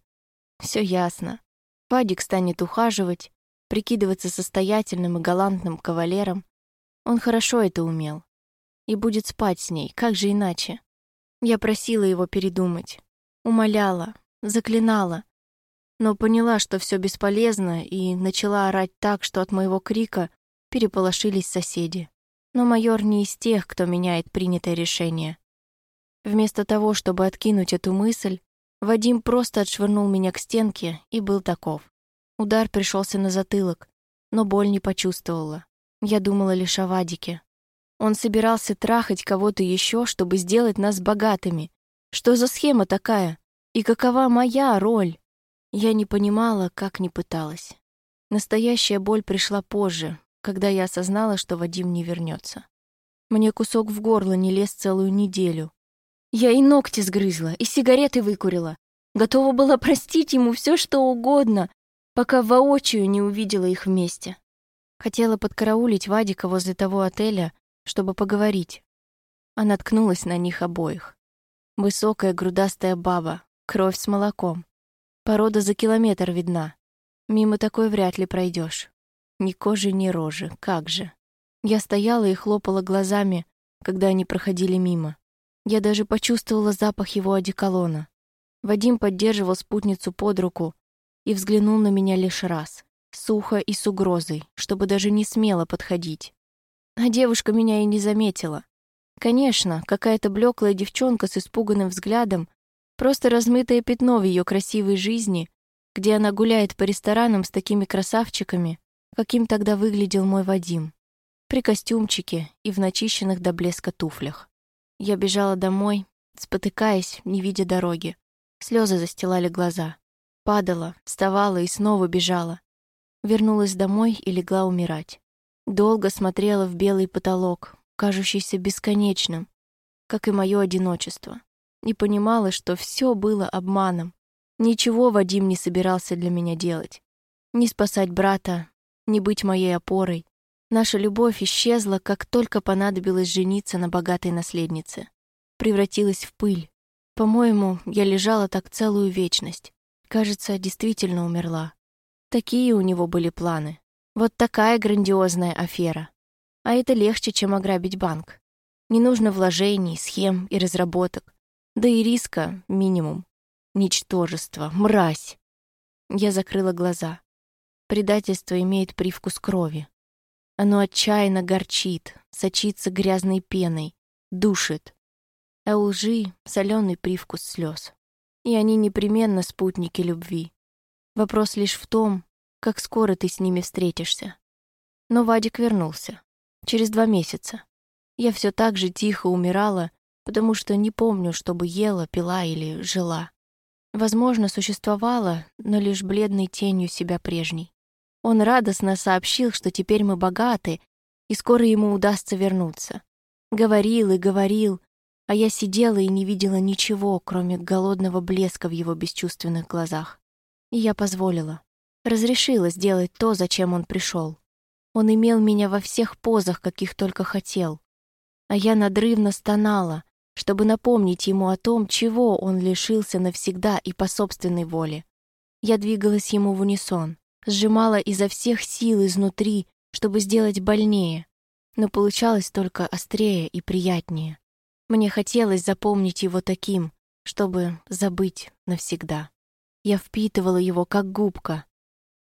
Все ясно. Вадик станет ухаживать, прикидываться состоятельным и галантным кавалером. Он хорошо это умел и будет спать с ней, как же иначе? Я просила его передумать, умоляла, заклинала, но поняла, что все бесполезно, и начала орать так, что от моего крика переполошились соседи. Но майор не из тех, кто меняет принятое решение. Вместо того, чтобы откинуть эту мысль, Вадим просто отшвырнул меня к стенке и был таков. Удар пришелся на затылок, но боль не почувствовала. Я думала лишь о Вадике. Он собирался трахать кого-то еще, чтобы сделать нас богатыми. Что за схема такая? И какова моя роль? Я не понимала, как не пыталась. Настоящая боль пришла позже, когда я осознала, что Вадим не вернется. Мне кусок в горло не лез целую неделю. Я и ногти сгрызла, и сигареты выкурила. Готова была простить ему все, что угодно, пока воочию не увидела их вместе. Хотела подкараулить Вадика возле того отеля, чтобы поговорить. Она ткнулась на них обоих. Высокая грудастая баба, кровь с молоком. Порода за километр видна. Мимо такой вряд ли пройдешь. Ни кожи, ни рожи, как же. Я стояла и хлопала глазами, когда они проходили мимо. Я даже почувствовала запах его одеколона. Вадим поддерживал спутницу под руку и взглянул на меня лишь раз, сухо и с угрозой, чтобы даже не смело подходить. А девушка меня и не заметила. Конечно, какая-то блеклая девчонка с испуганным взглядом, просто размытое пятно в ее красивой жизни, где она гуляет по ресторанам с такими красавчиками, каким тогда выглядел мой Вадим, при костюмчике и в начищенных до блеска туфлях. Я бежала домой, спотыкаясь, не видя дороги. Слезы застилали глаза. Падала, вставала и снова бежала. Вернулась домой и легла умирать. Долго смотрела в белый потолок, кажущийся бесконечным, как и мое одиночество. И понимала, что все было обманом. Ничего Вадим не собирался для меня делать. Не спасать брата, не быть моей опорой. Наша любовь исчезла, как только понадобилось жениться на богатой наследнице. Превратилась в пыль. По-моему, я лежала так целую вечность. Кажется, действительно умерла. Такие у него были планы. Вот такая грандиозная афера. А это легче, чем ограбить банк. Не нужно вложений, схем и разработок. Да и риска минимум. Ничтожество, мразь. Я закрыла глаза. Предательство имеет привкус крови. Оно отчаянно горчит, сочится грязной пеной, душит. А у лжи соленый привкус слез. И они непременно спутники любви. Вопрос лишь в том, как скоро ты с ними встретишься. Но Вадик вернулся. Через два месяца. Я все так же тихо умирала, потому что не помню, чтобы ела, пила или жила. Возможно, существовала, но лишь бледной тенью себя прежней. Он радостно сообщил, что теперь мы богаты, и скоро ему удастся вернуться. Говорил и говорил, а я сидела и не видела ничего, кроме голодного блеска в его бесчувственных глазах. И я позволила. Разрешила сделать то, зачем он пришел. Он имел меня во всех позах, каких только хотел. А я надрывно стонала, чтобы напомнить ему о том, чего он лишился навсегда и по собственной воле. Я двигалась ему в унисон, сжимала изо всех сил изнутри, чтобы сделать больнее, но получалось только острее и приятнее. Мне хотелось запомнить его таким, чтобы забыть навсегда. Я впитывала его, как губка,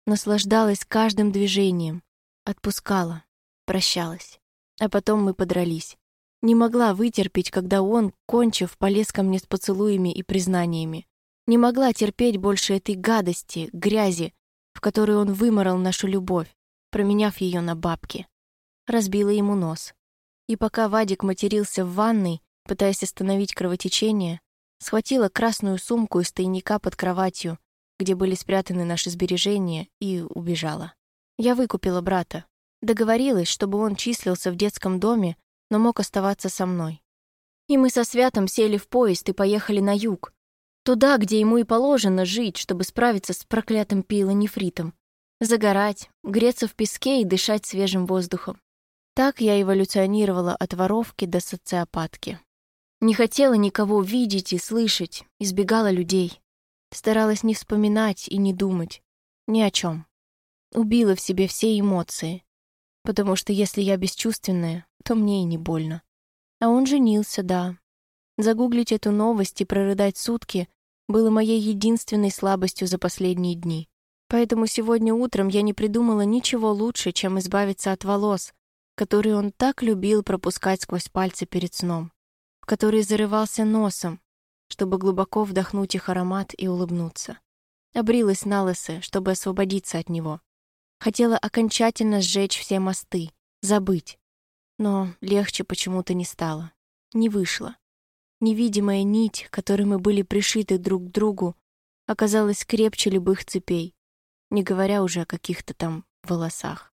наслаждалась каждым движением, отпускала, прощалась. А потом мы подрались. Не могла вытерпеть, когда он, кончив, полез ко мне с поцелуями и признаниями. Не могла терпеть больше этой гадости, грязи, в которой он выморал нашу любовь, променяв ее на бабки. Разбила ему нос. И пока Вадик матерился в ванной, пытаясь остановить кровотечение, схватила красную сумку из тайника под кроватью, где были спрятаны наши сбережения, и убежала. Я выкупила брата. Договорилась, чтобы он числился в детском доме, но мог оставаться со мной. И мы со Святом сели в поезд и поехали на юг, туда, где ему и положено жить, чтобы справиться с проклятым пилонефритом, загорать, греться в песке и дышать свежим воздухом. Так я эволюционировала от воровки до социопатки. Не хотела никого видеть и слышать, избегала людей. Старалась не вспоминать и не думать. Ни о чем. Убила в себе все эмоции, потому что если я бесчувственная, то мне и не больно. А он женился, да. Загуглить эту новость и прорыдать сутки было моей единственной слабостью за последние дни. Поэтому сегодня утром я не придумала ничего лучше, чем избавиться от волос, которые он так любил пропускать сквозь пальцы перед сном, в которые зарывался носом, чтобы глубоко вдохнуть их аромат и улыбнуться. Обрилась на лысо, чтобы освободиться от него. Хотела окончательно сжечь все мосты, забыть. Но легче почему-то не стало. Не вышло. Невидимая нить, которой мы были пришиты друг к другу, оказалась крепче любых цепей, не говоря уже о каких-то там волосах.